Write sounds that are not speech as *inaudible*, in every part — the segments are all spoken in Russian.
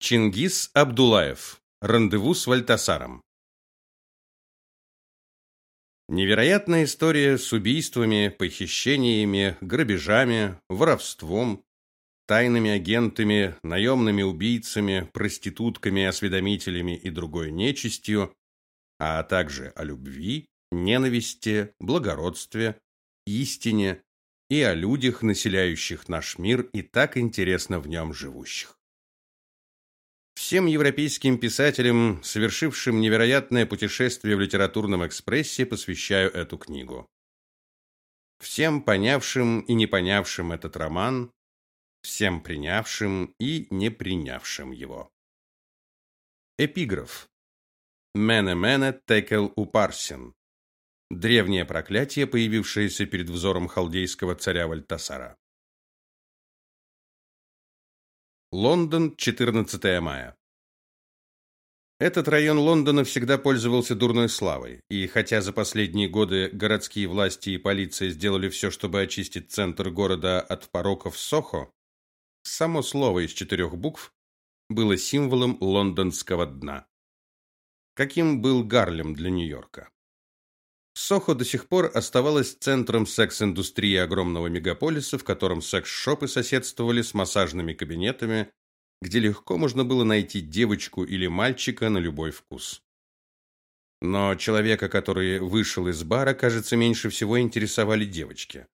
Чингис Абдулаев. Рандеву с Вальтасаром. Невероятная история с убийствами, похищениями, грабежами, воровством, тайными агентами, наемными убийцами, проститутками, осведомителями и другой нечистью, а также о любви, ненависти, благородстве, истине и о людях, населяющих наш мир и так интересно в нем живущих. Всем европейским писателям, совершившим невероятное путешествие в литературном экспрессе, посвящаю эту книгу. Всем понявшим и не понявшим этот роман, всем принявшим и не принявшим его. Эпиграф. Мене-мене текел упарсен. Древнее проклятие, появившееся перед взором халдейского царя Вальтасара. Лондон, 14 мая. Этот район Лондона всегда пользовался дурной славой, и хотя за последние годы городские власти и полиция сделали все, чтобы очистить центр города от пороков Сохо, само слово из четырех букв было символом лондонского дна. Каким был Гарлем для Нью-Йорка? Сохо до сих пор оставалось центром секс-индустрии огромного мегаполиса, в котором секс-шопы соседствовали с массажными кабинетами, где легко можно было найти девочку или мальчика на любой вкус. Но человека, который вышел из бара, кажется, меньше всего интересовали девочки.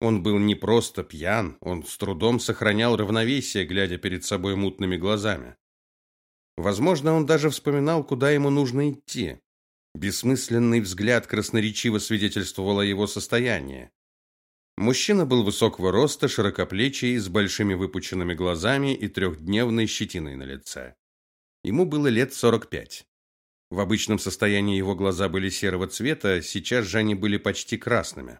Он был не просто пьян, он с трудом сохранял равновесие, глядя перед собой мутными глазами. Возможно, он даже вспоминал, куда ему нужно идти. Бессмысленный взгляд красноречиво свидетельствовал о его состоянии. Мужчина был высокого роста, широкоплечий, с большими выпученными глазами и трехдневной щетиной на лице. Ему было лет сорок пять. В обычном состоянии его глаза были серого цвета, сейчас же они были почти красными.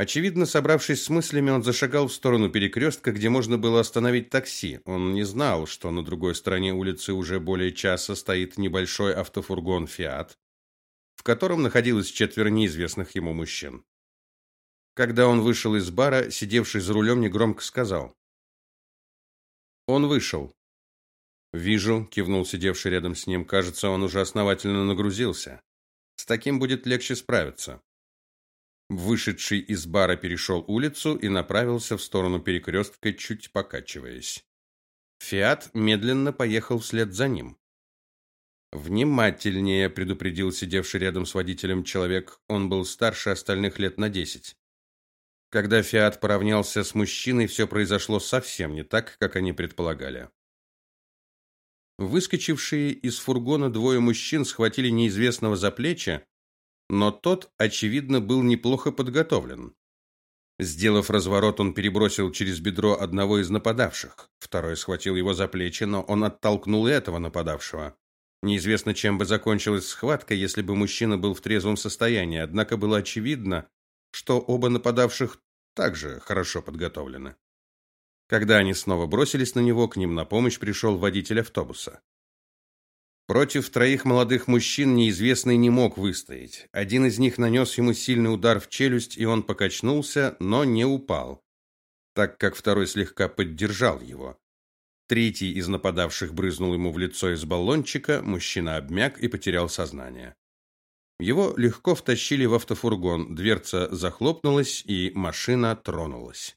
Очевидно, собравшись с мыслями, он зашагал в сторону перекрестка, где можно было остановить такси. Он не знал, что на другой стороне улицы уже более часа стоит небольшой автофургон Fiat, в котором находилось четверо неизвестных ему мужчин. Когда он вышел из бара, сидевший за рулем негромко сказал: "Он вышел». "Вижу", кивнул сидевший рядом с ним. "Кажется, он уже основательно нагрузился. С таким будет легче справиться". Вышедший из бара перешел улицу и направился в сторону перекрестка, чуть покачиваясь. Фиат медленно поехал вслед за ним. Внимательнее, предупредил сидевший рядом с водителем человек. Он был старше остальных лет на десять. Когда Фиат поравнялся с мужчиной, все произошло совсем не так, как они предполагали. Выскочившие из фургона двое мужчин схватили неизвестного за плечи но тот, очевидно, был неплохо подготовлен. Сделав разворот, он перебросил через бедро одного из нападавших. Второй схватил его за плечи, но он оттолкнул и этого нападавшего. Неизвестно, чем бы закончилась схватка, если бы мужчина был в трезвом состоянии, однако было очевидно, что оба нападавших также хорошо подготовлены. Когда они снова бросились на него, к ним на помощь пришел водитель автобуса. Против троих молодых мужчин неизвестный не мог выстоять. Один из них нанес ему сильный удар в челюсть, и он покачнулся, но не упал, так как второй слегка поддержал его. Третий из нападавших брызнул ему в лицо из баллончика, мужчина обмяк и потерял сознание. Его легко втащили в автофургон, дверца захлопнулась, и машина тронулась.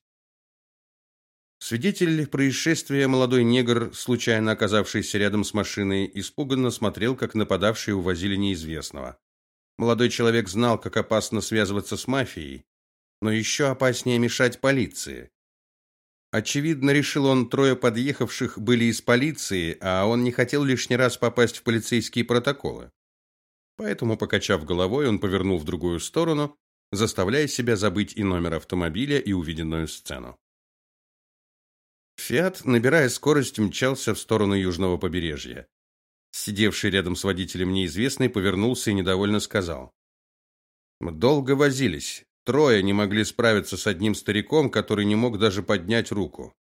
Свидетель происшествия, молодой негр, случайно оказавшийся рядом с машиной, испуганно смотрел, как нападавшие увозили неизвестного. Молодой человек знал, как опасно связываться с мафией, но еще опаснее мешать полиции. Очевидно, решил он, трое подъехавших были из полиции, а он не хотел лишний раз попасть в полицейские протоколы. Поэтому, покачав головой, он повернул в другую сторону, заставляя себя забыть и номер автомобиля, и увиденную сцену. Фиат, набирая скорость, мчался в сторону южного побережья. Сидевший рядом с водителем неизвестный повернулся и недовольно сказал: "Мы долго возились. Трое не могли справиться с одним стариком, который не мог даже поднять руку.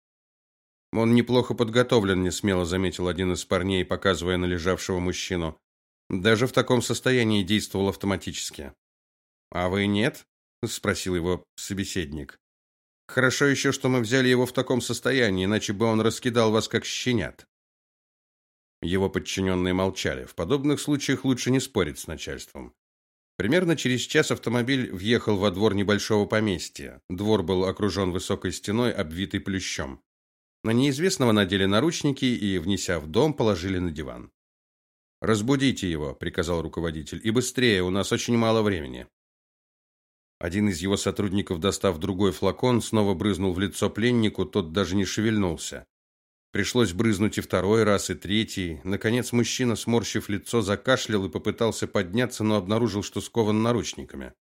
Он неплохо подготовлен, не смело заметил один из парней, показывая на лежавшего мужчину. Даже в таком состоянии действовал автоматически. А вы нет? спросил его собеседник. Хорошо еще, что мы взяли его в таком состоянии, иначе бы он раскидал вас как щенят. Его подчиненные молчали. В подобных случаях лучше не спорить с начальством. Примерно через час автомобиль въехал во двор небольшого поместья. Двор был окружен высокой стеной, обвитой плющом. На неизвестного надели наручники и, внеся в дом, положили на диван. Разбудите его, приказал руководитель. И быстрее, у нас очень мало времени. Один из его сотрудников, достав другой флакон, снова брызнул в лицо пленнику, тот даже не шевельнулся. Пришлось брызнуть и второй раз, и третий. Наконец мужчина, сморщив лицо, закашлял и попытался подняться, но обнаружил, что скован наручниками.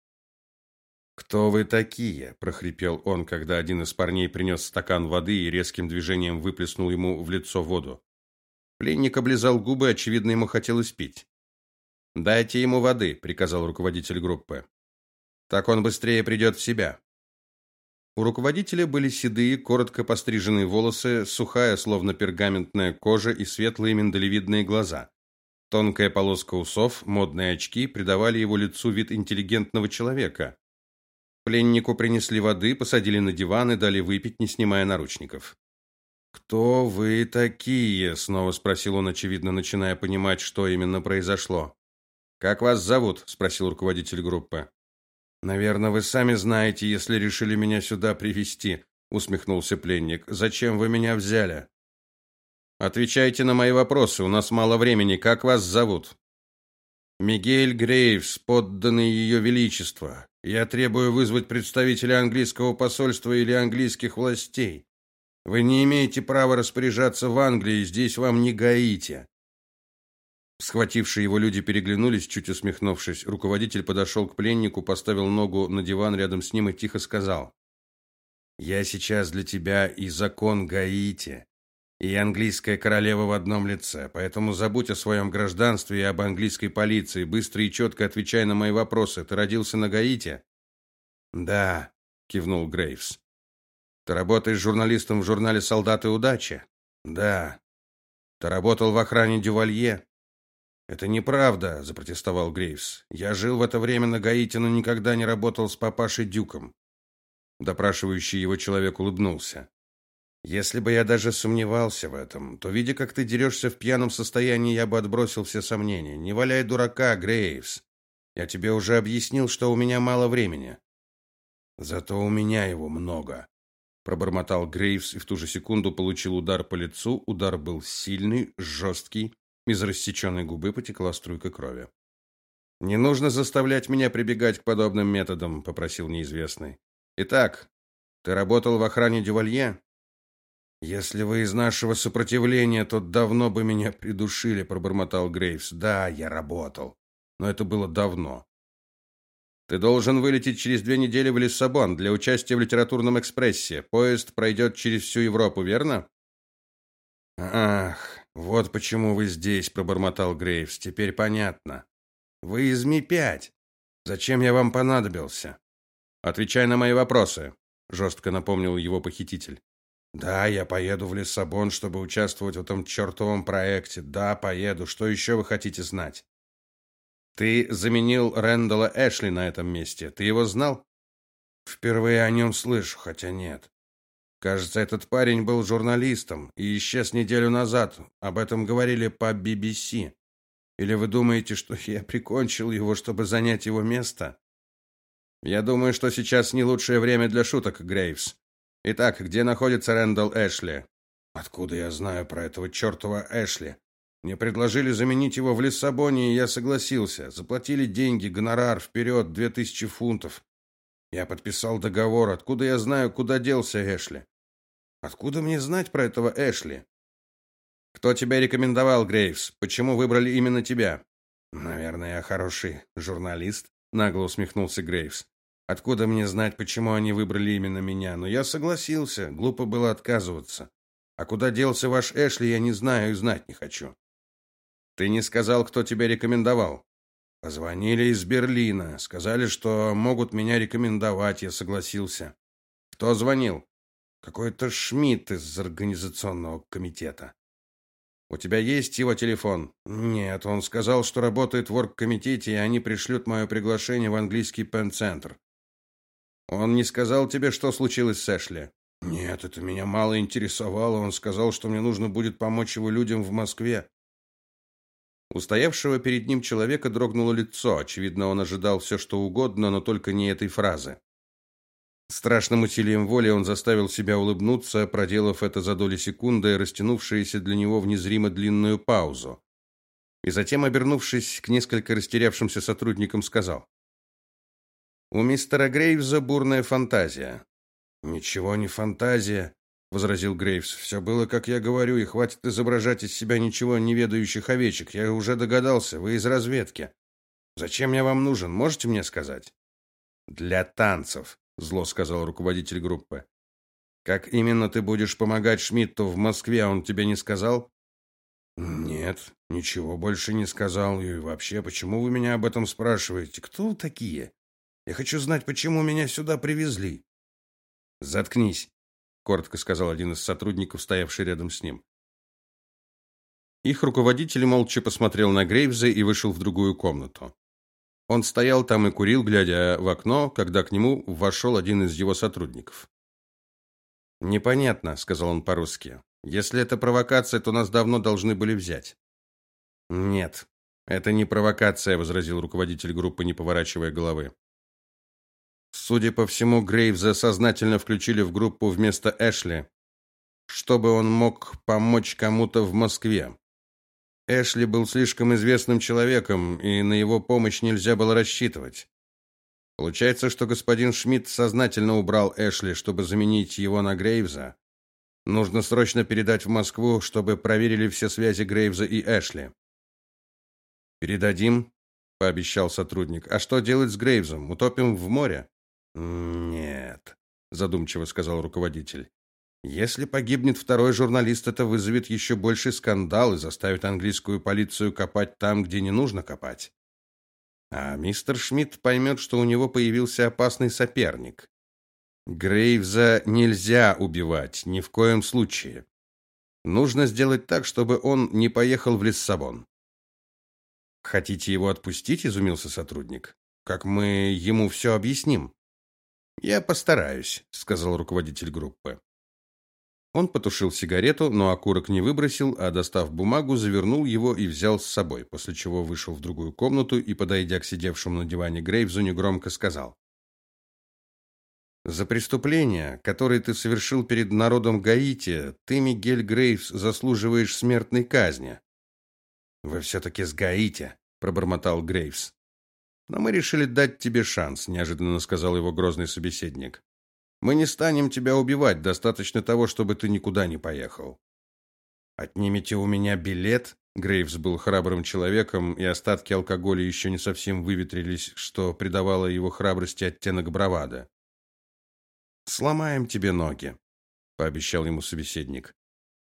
«Кто вы такие?» – прохрипел он, когда один из парней принес стакан воды и резким движением выплеснул ему в лицо воду. Пленник облизал губы, очевидно, ему хотелось пить. «Дайте ему воды», – приказал руководитель группы. Так он быстрее придет в себя. У руководителя были седые, коротко постриженные волосы, сухая, словно пергаментная кожа и светлые миндалевидные глаза. Тонкая полоска усов, модные очки придавали его лицу вид интеллигентного человека. Пленнику принесли воды, посадили на диван и дали выпить, не снимая наручников. «Кто вы такие?» – снова спросил он, очевидно, начиная понимать, что именно произошло. «Как вас зовут?» – спросил руководитель группы. Наверное, вы сами знаете, если решили меня сюда привести, усмехнулся пленник. Зачем вы меня взяли? Отвечайте на мои вопросы, у нас мало времени. Как вас зовут? Мигель Грейвс, подданный ее величества. Я требую вызвать представителя английского посольства или английских властей. Вы не имеете права распоряжаться в Англии, здесь вам не гаите. Схватившие его люди переглянулись, чуть усмехнувшись. Руководитель подошел к пленнику, поставил ногу на диван рядом с ним и тихо сказал: "Я сейчас для тебя и закон Гаити, и английская королева в одном лице, поэтому забудь о своем гражданстве и об английской полиции, быстро и четко отвечай на мои вопросы. Ты родился на Гаити?" "Да", кивнул Грейвс. "Ты работаешь журналистом в журнале Солдаты удачи?" "Да". "Ты работал в охране Дювалье?" Это неправда, запротестовал Грейвс. Я жил в это время на Гаити, но никогда не работал с папашей Дюком. Допрашивающий его человек улыбнулся. Если бы я даже сомневался в этом, то видя, как ты дерешься в пьяном состоянии, я бы отбросил все сомнения. Не валяй дурака, Грейвс. Я тебе уже объяснил, что у меня мало времени. Зато у меня его много, пробормотал Грейвс и в ту же секунду получил удар по лицу. Удар был сильный, жесткий из рассеченной губы потекла струйка крови. Не нужно заставлять меня прибегать к подобным методам, попросил неизвестный. Итак, ты работал в охране Дювалье? Если вы из нашего сопротивления, то давно бы меня придушили, пробормотал Грейвс. Да, я работал, но это было давно. Ты должен вылететь через две недели в Лиссабон для участия в литературном экспрессе. Поезд пройдет через всю Европу, верно? Ах, вот почему вы здесь, пробормотал Грейвс. Теперь понятно. Вы из Ми-5. Зачем я вам понадобился? Отвечай на мои вопросы, жестко напомнил его похититель. Да, я поеду в Лиссабон, чтобы участвовать в этом чертовом проекте. Да, поеду. Что еще вы хотите знать? Ты заменил Рэндала Эшли на этом месте. Ты его знал? Впервые о нем слышу, хотя нет. Кажется, этот парень был журналистом и исчез неделю назад. Об этом говорили по BBC. Или вы думаете, что *laughs* я прикончил его, чтобы занять его место? Я думаю, что сейчас не лучшее время для шуток, Грейвс. Итак, где находится Рэндалл Эшли? Откуда я знаю про этого чертова Эшли? Мне предложили заменить его в Лиссабоне, и я согласился. Заплатили деньги, гонорар вперед, две тысячи фунтов. Я подписал договор. Откуда я знаю, куда делся Эшли? Откуда мне знать про этого Эшли? Кто тебя рекомендовал, Грейвс? Почему выбрали именно тебя? Наверное, я хороший журналист, нагло усмехнулся Грейвс. Откуда мне знать, почему они выбрали именно меня? Но я согласился, глупо было отказываться. А куда делся ваш Эшли, я не знаю и знать не хочу. Ты не сказал, кто тебя рекомендовал? Позвонили из Берлина, сказали, что могут меня рекомендовать, я согласился. Кто звонил? Какой-то Шмидт из организационного комитета. У тебя есть его телефон? Нет, он сказал, что работает в оргкомитете, и они пришлют мое приглашение в английский пен-центр. Он не сказал тебе, что случилось с Эшли? Нет, это меня мало интересовало. Он сказал, что мне нужно будет помочь его людям в Москве. У стоявшего перед ним человека дрогнуло лицо. Очевидно, он ожидал все, что угодно, но только не этой фразы. Страшным усилием воли он заставил себя улыбнуться, проделав это за доли секунды, растянувшуюся для него в незримо длинную паузу. И затем, обернувшись к несколько растерявшимся сотрудникам, сказал: "У мистера Грейвза бурная фантазия". "Ничего не фантазия", возразил Грейвс. «Все было, как я говорю, и хватит изображать из себя ничего не ведающих овечек. Я уже догадался, вы из разведки. Зачем я вам нужен, можете мне сказать? Для танцев, зло сказал руководитель группы. Как именно ты будешь помогать Шмидту в Москве, он тебе не сказал? Нет, ничего больше не сказал. И вообще, почему вы меня об этом спрашиваете? Кто вы такие? Я хочу знать, почему меня сюда привезли. Заткнись, коротко сказал один из сотрудников, стоявший рядом с ним. Их руководитель молча посмотрел на Грейвза и вышел в другую комнату. Он стоял там и курил, глядя в окно, когда к нему вошел один из его сотрудников. Непонятно, сказал он по-русски. Если это провокация, то нас давно должны были взять. Нет, это не провокация, возразил руководитель группы, не поворачивая головы. Судя по всему, Грейвза сознательно включили в группу вместо Эшли, чтобы он мог помочь кому-то в Москве. Эшли был слишком известным человеком, и на его помощь нельзя было рассчитывать. Получается, что господин Шмидт сознательно убрал Эшли, чтобы заменить его на Грейвза. Нужно срочно передать в Москву, чтобы проверили все связи Грейвза и Эшли. Передадим, пообещал сотрудник. А что делать с Грейвзом? Утопим в море? Нет, задумчиво сказал руководитель. Если погибнет второй журналист, это вызовет еще больший скандал и заставит английскую полицию копать там, где не нужно копать. А мистер Шмидт поймет, что у него появился опасный соперник. Грейвза нельзя убивать ни в коем случае. Нужно сделать так, чтобы он не поехал в Лиссабон. Хотите его отпустить, изумился сотрудник. Как мы ему все объясним? Я постараюсь, сказал руководитель группы. Он потушил сигарету, но окурок не выбросил, а достав бумагу, завернул его и взял с собой, после чего вышел в другую комнату и, подойдя к сидевшему на диване Грейвзу, негромко сказал: за преступление, которое ты совершил перед народом Гаити, ты, Мигель Грейвс, заслуживаешь смертной казни. Вы все таки с Гаити, пробормотал Грейвс. Но мы решили дать тебе шанс, неожиданно сказал его грозный собеседник. Мы не станем тебя убивать, достаточно того, чтобы ты никуда не поехал. Отнимите у меня билет? Грейвс был храбрым человеком, и остатки алкоголя еще не совсем выветрились, что придавало его храбрости оттенок бравады. Сломаем тебе ноги, пообещал ему собеседник.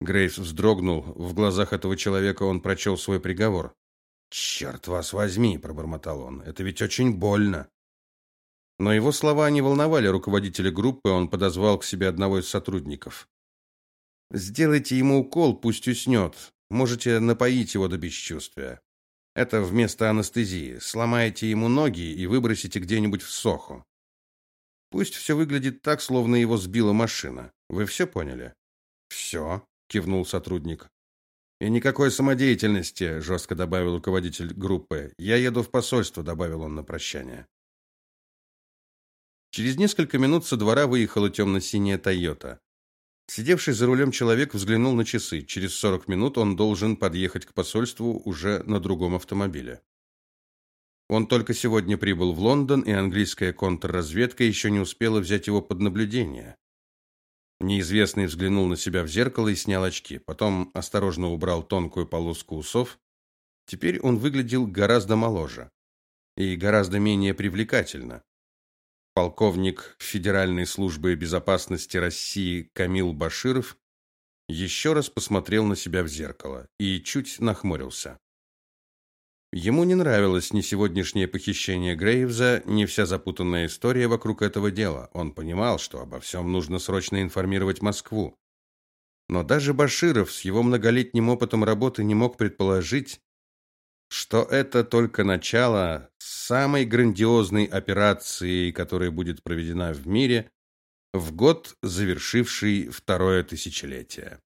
Грейвс вздрогнул, в глазах этого человека он прочел свой приговор. «Черт вас возьми, пробормотал он. Это ведь очень больно. Но его слова не волновали руководителя группы, он подозвал к себе одного из сотрудников. Сделайте ему укол, пусть уснет. Можете напоить его до бесчувствия. Это вместо анестезии. Сломаете ему ноги и выбросите где-нибудь в Сохо. Пусть все выглядит так, словно его сбила машина. Вы все поняли? «Все», — кивнул сотрудник. И никакой самодеятельности, жестко добавил руководитель группы. Я еду в посольство, добавил он на прощание. Через несколько минут со двора выехала темно-синяя Тойота. Сидевший за рулем человек взглянул на часы. Через 40 минут он должен подъехать к посольству уже на другом автомобиле. Он только сегодня прибыл в Лондон, и английская контрразведка еще не успела взять его под наблюдение. Неизвестный взглянул на себя в зеркало и снял очки. Потом осторожно убрал тонкую полоску усов. Теперь он выглядел гораздо моложе и гораздо менее привлекательно. Полковник Федеральной службы безопасности России Камил Баширов еще раз посмотрел на себя в зеркало и чуть нахмурился. Ему не нравилось ни сегодняшнее похищение Грейвза, ни вся запутанная история вокруг этого дела. Он понимал, что обо всем нужно срочно информировать Москву. Но даже Баширов с его многолетним опытом работы не мог предположить, что это только начало самой грандиозной операции, которая будет проведена в мире в год, завершивший второе тысячелетие.